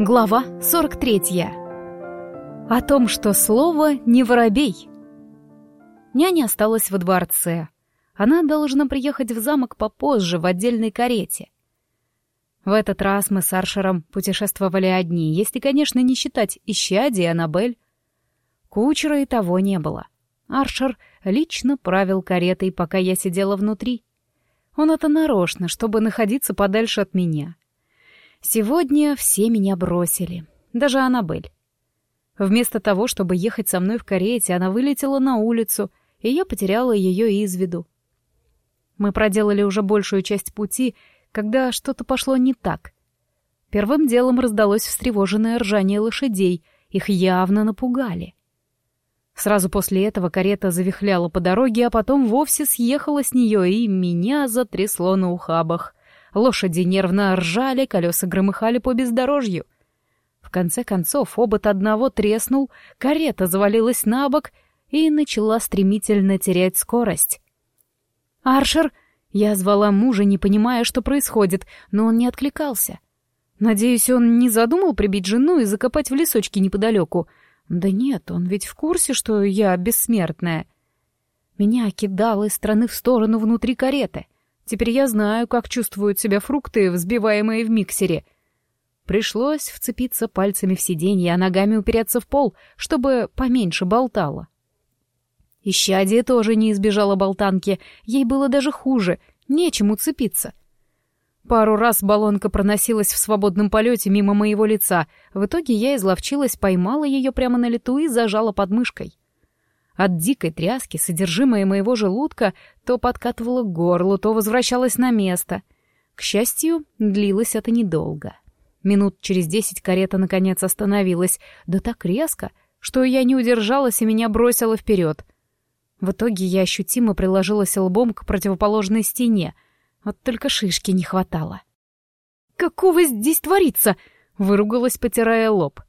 Глава 43. О том, что слово не воробей. Няня осталась во дворце. Она должна приехать в замок попозже в отдельной карете. В этот раз мы с Аршером путешествовали одни, если, конечно, не считать Ищади и Аннабель. Кучера и того не было. Аршер лично правил каретой, пока я сидела внутри. Он это нарочно, чтобы находиться подальше от меня — Сегодня все меня бросили, даже Аннабель. Вместо того, чтобы ехать со мной в карете, она вылетела на улицу, и я потеряла ее из виду. Мы проделали уже большую часть пути, когда что-то пошло не так. Первым делом раздалось встревоженное ржание лошадей, их явно напугали. Сразу после этого карета завихляла по дороге, а потом вовсе съехала с нее, и меня затрясло на ухабах. Лошади нервно ржали, колеса громыхали по бездорожью. В конце концов, обод одного треснул, карета завалилась на бок и начала стремительно терять скорость. «Аршер!» Я звала мужа, не понимая, что происходит, но он не откликался. Надеюсь, он не задумал прибить жену и закопать в лесочке неподалеку. Да нет, он ведь в курсе, что я бессмертная. Меня кидало из стороны в сторону внутри кареты — Теперь я знаю, как чувствуют себя фрукты, взбиваемые в миксере. Пришлось вцепиться пальцами в сиденье, а ногами упереться в пол, чтобы поменьше болтало. Ищадие тоже не избежала болтанки, ей было даже хуже, нечем уцепиться. Пару раз баллонка проносилась в свободном полете мимо моего лица. В итоге я изловчилась, поймала ее прямо на лету и зажала подмышкой. От дикой тряски содержимое моего желудка то подкатывало к горлу, то возвращалось на место. К счастью, длилось это недолго. Минут через десять карета наконец остановилась, да так резко, что я не удержалась и меня бросило вперед. В итоге я ощутимо приложилась лбом к противоположной стене, вот только шишки не хватало. «Какого здесь творится?» — выругалась, потирая лоб.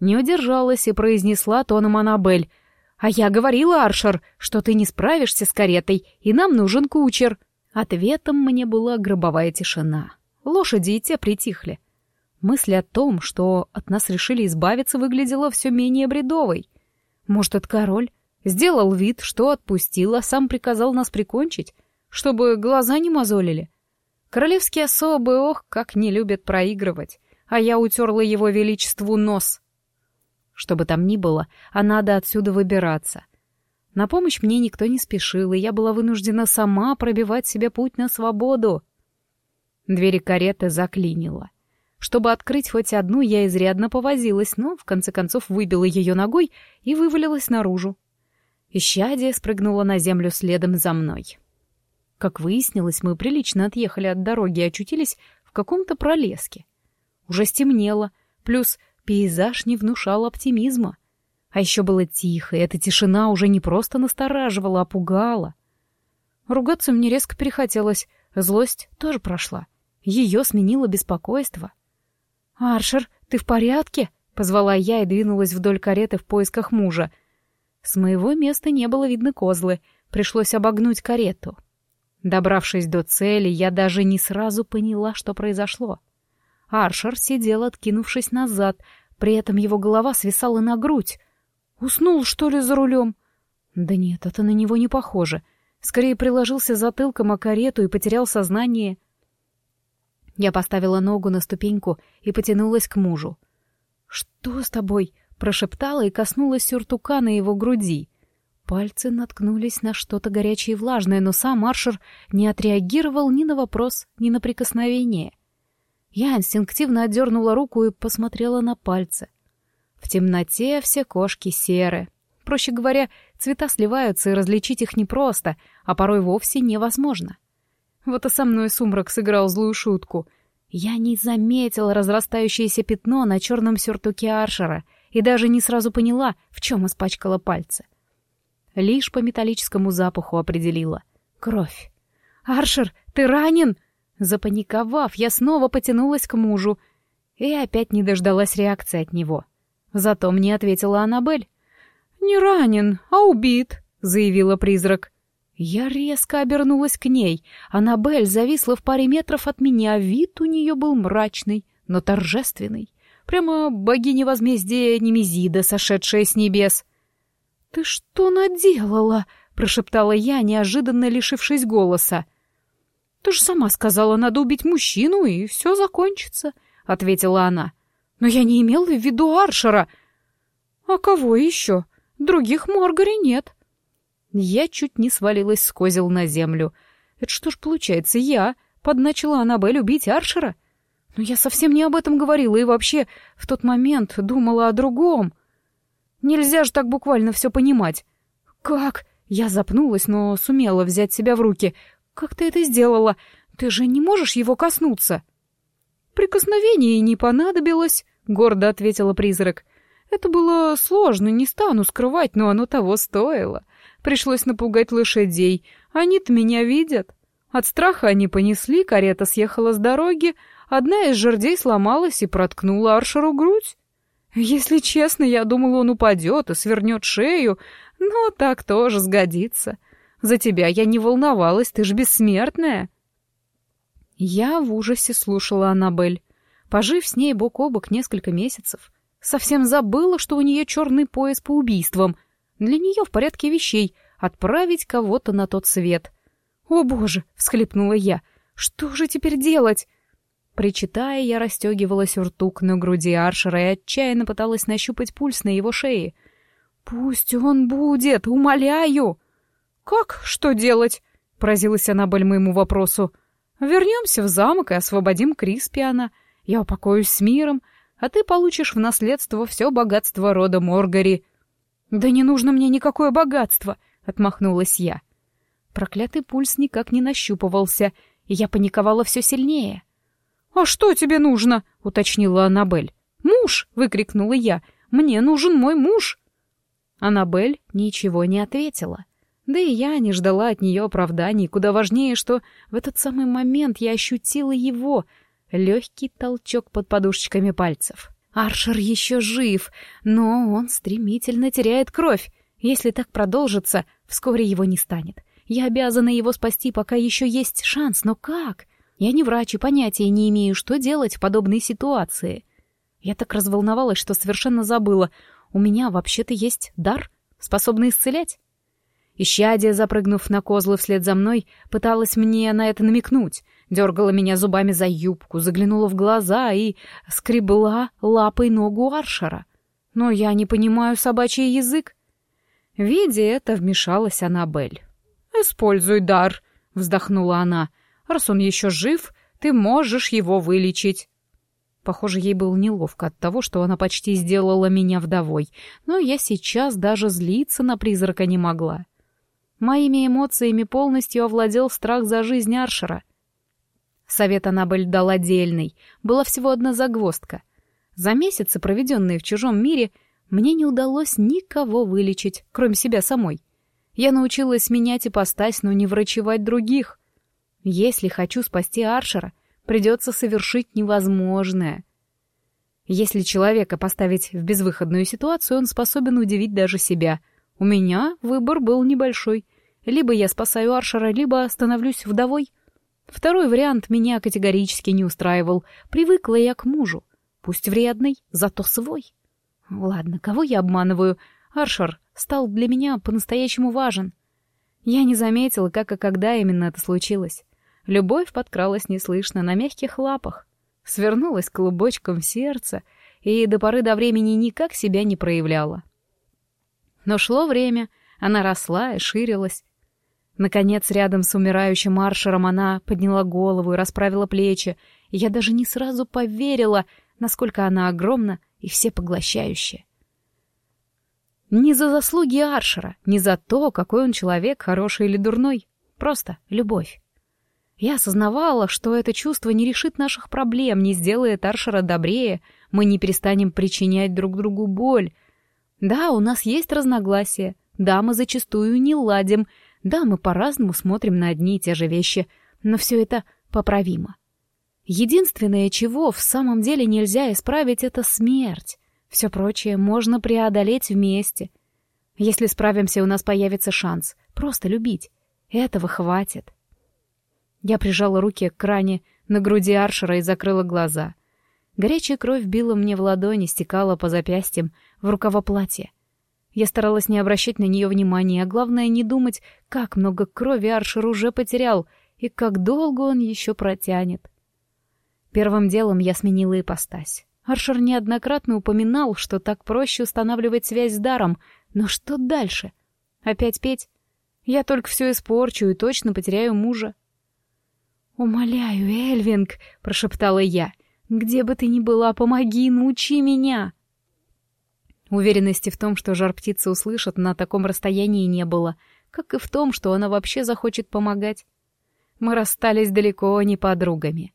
Не удержалась и произнесла тоном Аннабель — «А я говорила, Аршер, что ты не справишься с каретой, и нам нужен кучер». Ответом мне была гробовая тишина. Лошади и те притихли. Мысль о том, что от нас решили избавиться, выглядела все менее бредовой. Может, этот король сделал вид, что отпустил, а сам приказал нас прикончить, чтобы глаза не мозолили. Королевские особы, ох, как не любят проигрывать, а я утерла его величеству нос — что бы там ни было, а надо отсюда выбираться. На помощь мне никто не спешил, и я была вынуждена сама пробивать себе путь на свободу. Двери кареты заклинило. Чтобы открыть хоть одну, я изрядно повозилась, но в конце концов выбила ее ногой и вывалилась наружу. Ищадия спрыгнула на землю следом за мной. Как выяснилось, мы прилично отъехали от дороги и очутились в каком-то пролеске. Уже стемнело, плюс Пейзаж не внушал оптимизма. А еще было тихо, и эта тишина уже не просто настораживала, а пугала. Ругаться мне резко перехотелось, злость тоже прошла. Ее сменило беспокойство. «Аршер, ты в порядке?» — позвала я и двинулась вдоль кареты в поисках мужа. С моего места не было видно козлы, пришлось обогнуть карету. Добравшись до цели, я даже не сразу поняла, что произошло. Аршер сидел, откинувшись назад, при этом его голова свисала на грудь. Уснул, что ли, за рулем? Да нет, это на него не похоже. Скорее приложился затылком о карету и потерял сознание. Я поставила ногу на ступеньку и потянулась к мужу. «Что с тобой?» — прошептала и коснулась сюртука на его груди. Пальцы наткнулись на что-то горячее и влажное, но сам Аршер не отреагировал ни на вопрос, ни на прикосновение. Я инстинктивно отдернула руку и посмотрела на пальцы. В темноте все кошки серы. Проще говоря, цвета сливаются, и различить их непросто, а порой вовсе невозможно. Вот и со мной сумрак сыграл злую шутку. Я не заметила разрастающееся пятно на черном сюртуке Аршера и даже не сразу поняла, в чем испачкала пальцы. Лишь по металлическому запаху определила. Кровь. «Аршер, ты ранен?» Запаниковав, я снова потянулась к мужу и опять не дождалась реакции от него. Зато мне ответила Аннабель. «Не ранен, а убит», — заявила призрак. Я резко обернулась к ней. Аннабель зависла в паре метров от меня, вид у нее был мрачный, но торжественный. Прямо богиня возмездия Немезида, сошедшая с небес. «Ты что наделала?» — прошептала я, неожиданно лишившись голоса. «Ты же сама сказала, надо убить мужчину, и все закончится», — ответила она. «Но я не имела в виду Аршера». «А кого еще? Других Моргари нет». Я чуть не свалилась с козел на землю. «Это что ж получается, я подначила Аннабель убить Аршера?» Но я совсем не об этом говорила и вообще в тот момент думала о другом. Нельзя же так буквально все понимать. Как? Я запнулась, но сумела взять себя в руки. Как ты это сделала? Ты же не можешь его коснуться. Прикосновение не понадобилось, гордо ответила призрак. Это было сложно, не стану скрывать, но оно того стоило. Пришлось напугать лошадей. Они-то меня видят. От страха они понесли, карета съехала с дороги, Одна из жердей сломалась и проткнула Аршеру грудь. Если честно, я думала, он упадет и свернет шею, но так тоже сгодится. За тебя я не волновалась, ты ж бессмертная. Я в ужасе слушала Аннабель. Пожив с ней бок о бок несколько месяцев, совсем забыла, что у нее черный пояс по убийствам. Для нее в порядке вещей отправить кого-то на тот свет. «О, боже!» — всхлипнула я. «Что же теперь делать?» Причитая, я расстегивала сюртук на груди Аршера и отчаянно пыталась нащупать пульс на его шее. «Пусть он будет, умоляю!» «Как? Что делать?» — поразилась Аннабель моему вопросу. «Вернемся в замок и освободим Криспиана. Я упокоюсь с миром, а ты получишь в наследство все богатство рода Моргари». «Да не нужно мне никакое богатство!» — отмахнулась я. Проклятый пульс никак не нащупывался, и я паниковала все сильнее. «А что тебе нужно?» — уточнила Аннабель. «Муж!» — выкрикнула я. «Мне нужен мой муж!» Аннабель ничего не ответила. Да и я не ждала от нее оправданий. Куда важнее, что в этот самый момент я ощутила его, легкий толчок под подушечками пальцев. Аршер еще жив, но он стремительно теряет кровь. Если так продолжится, вскоре его не станет. Я обязана его спасти, пока еще есть шанс, но как? Я не врач и понятия не имею, что делать в подобной ситуации. Я так разволновалась, что совершенно забыла. У меня вообще-то есть дар, способный исцелять. Ищадия, запрыгнув на козлы вслед за мной, пыталась мне на это намекнуть, дергала меня зубами за юбку, заглянула в глаза и скребла лапой ногу Аршера. Но я не понимаю собачий язык. Видя это, вмешалась Аннабель. «Используй дар», — вздохнула она. Раз он еще жив, ты можешь его вылечить. Похоже, ей было неловко от того, что она почти сделала меня вдовой, но я сейчас даже злиться на призрака не могла. Моими эмоциями полностью овладел страх за жизнь Аршера. Совет Аннабель дал отдельный, была всего одна загвоздка. За месяцы, проведенные в чужом мире, мне не удалось никого вылечить, кроме себя самой. Я научилась менять ипостась, но не врачевать других. Если хочу спасти Аршера, придется совершить невозможное. Если человека поставить в безвыходную ситуацию, он способен удивить даже себя. У меня выбор был небольшой. Либо я спасаю Аршера, либо становлюсь вдовой. Второй вариант меня категорически не устраивал. Привыкла я к мужу. Пусть вредный, зато свой. Ладно, кого я обманываю? Аршер стал для меня по-настоящему важен. Я не заметила, как и когда именно это случилось. Любовь подкралась неслышно на мягких лапах, свернулась клубочком в сердце и до поры до времени никак себя не проявляла. Но шло время, она росла и ширилась. Наконец, рядом с умирающим маршером она подняла голову и расправила плечи, и я даже не сразу поверила, насколько она огромна и всепоглощающая. Не за заслуги Аршера, не за то, какой он человек, хороший или дурной. Просто любовь. Я осознавала, что это чувство не решит наших проблем, не сделает Аршера добрее, мы не перестанем причинять друг другу боль. Да, у нас есть разногласия, да, мы зачастую не ладим, да, мы по-разному смотрим на одни и те же вещи, но все это поправимо. Единственное, чего в самом деле нельзя исправить, это смерть. Все прочее можно преодолеть вместе. Если справимся, у нас появится шанс просто любить. Этого хватит. Я прижала руки к кране на груди Аршера и закрыла глаза. Горячая кровь била мне в ладони, стекала по запястьям, в рукава платья. Я старалась не обращать на нее внимания, а главное не думать, как много крови Аршер уже потерял и как долго он еще протянет. Первым делом я сменила ипостась. Аршер неоднократно упоминал, что так проще устанавливать связь с даром, но что дальше? Опять петь? Я только все испорчу и точно потеряю мужа. «Умоляю, Эльвинг!» — прошептала я. «Где бы ты ни была, помоги, научи меня!» Уверенности в том, что жар-птица услышат, на таком расстоянии не было, как и в том, что она вообще захочет помогать. Мы расстались далеко не подругами.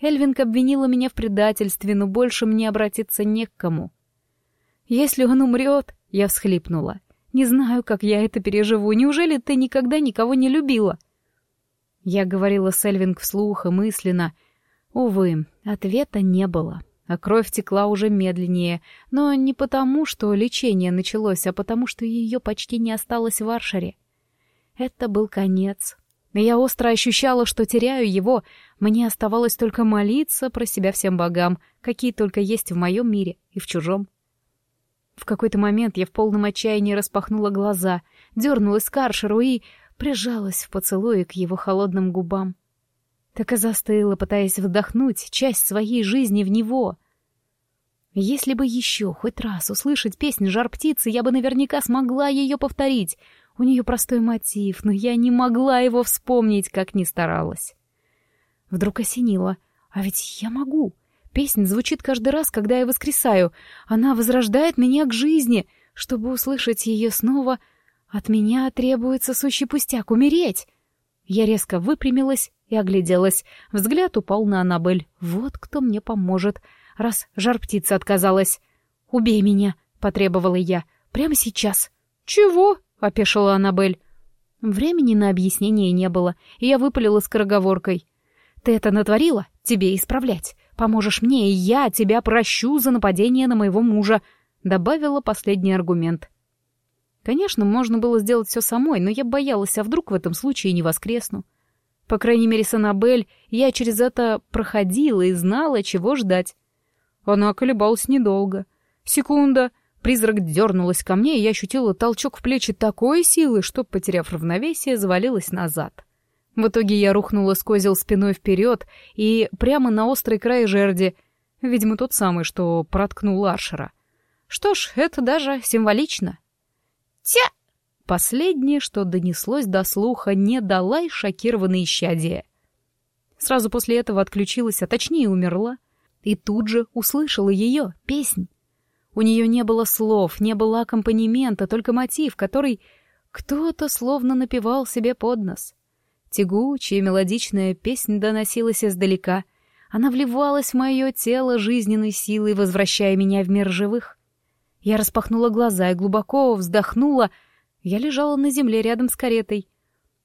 Эльвинг обвинила меня в предательстве, но больше мне обратиться не к кому. «Если он умрет...» — я всхлипнула. «Не знаю, как я это переживу. Неужели ты никогда никого не любила?» Я говорила с Эльвинг вслух и мысленно. Увы, ответа не было а кровь текла уже медленнее, но не потому, что лечение началось, а потому, что ее почти не осталось в Аршере. Это был конец. Я остро ощущала, что теряю его. Мне оставалось только молиться про себя всем богам, какие только есть в моем мире и в чужом. В какой-то момент я в полном отчаянии распахнула глаза, дернулась к Аршеру и прижалась в поцелуе к его холодным губам так и застыла, пытаясь вдохнуть часть своей жизни в него. Если бы еще хоть раз услышать песню «Жар птицы», я бы наверняка смогла ее повторить. У нее простой мотив, но я не могла его вспомнить, как ни старалась. Вдруг осенило. А ведь я могу. Песня звучит каждый раз, когда я воскресаю. Она возрождает меня к жизни. Чтобы услышать ее снова, от меня требуется сущий пустяк — умереть. Я резко выпрямилась и огляделась. Взгляд упал на Аннабель. Вот кто мне поможет, раз жар-птица отказалась. «Убей меня!» — потребовала я. «Прямо сейчас!» «Чего?» — опешила Аннабель. Времени на объяснение не было, и я выпалила скороговоркой. «Ты это натворила? Тебе исправлять. Поможешь мне, и я тебя прощу за нападение на моего мужа», — добавила последний аргумент. Конечно, можно было сделать все самой, но я боялась, а вдруг в этом случае не воскресну. По крайней мере, с Аннабель я через это проходила и знала, чего ждать. Она колебалась недолго. Секунда. Призрак дернулась ко мне, и я ощутила толчок в плечи такой силы, что, потеряв равновесие, завалилась назад. В итоге я рухнула с козел спиной вперед и прямо на острый край жерди. Видимо, тот самый, что проткнул Аршера. Что ж, это даже символично. «Тя!» Последнее, что донеслось до слуха, не дала и шокированное исчадие. Сразу после этого отключилась, а точнее умерла. И тут же услышала ее, песнь. У нее не было слов, не было аккомпанемента, только мотив, который кто-то словно напевал себе под нос. Тягучая мелодичная песня доносилась издалека. Она вливалась в мое тело жизненной силой, возвращая меня в мир живых. Я распахнула глаза и глубоко вздохнула — я лежала на земле рядом с каретой.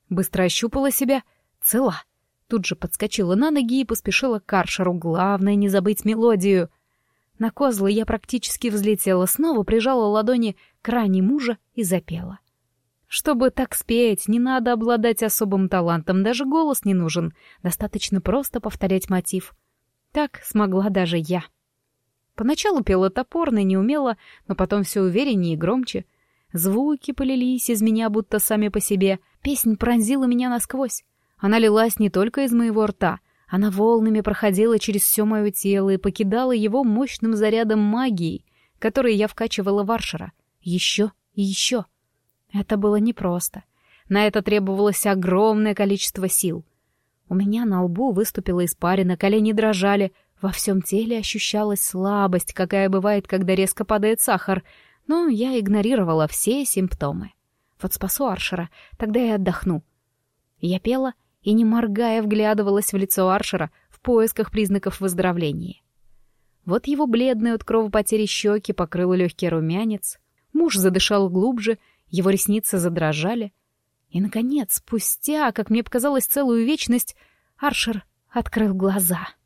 Быстро ощупала себя. Цела. Тут же подскочила на ноги и поспешила к Аршеру. Главное — не забыть мелодию. На козлы я практически взлетела, снова прижала ладони к ране мужа и запела. Чтобы так спеть, не надо обладать особым талантом, даже голос не нужен. Достаточно просто повторять мотив. Так смогла даже я. Поначалу пела топорно, неумело, но потом все увереннее и громче — Звуки полились из меня будто сами по себе. Песнь пронзила меня насквозь. Она лилась не только из моего рта. Она волнами проходила через все мое тело и покидала его мощным зарядом магии, который я вкачивала в Аршера. Еще и еще. Это было непросто. На это требовалось огромное количество сил. У меня на лбу выступила испарина, колени дрожали, во всем теле ощущалась слабость, какая бывает, когда резко падает сахар — но я игнорировала все симптомы. Вот спасу Аршера, тогда я отдохну. Я пела и, не моргая, вглядывалась в лицо Аршера в поисках признаков выздоровления. Вот его бледные от кровопотери щеки покрыл легкий румянец, муж задышал глубже, его ресницы задрожали. И, наконец, спустя, как мне показалось, целую вечность, Аршер открыл глаза —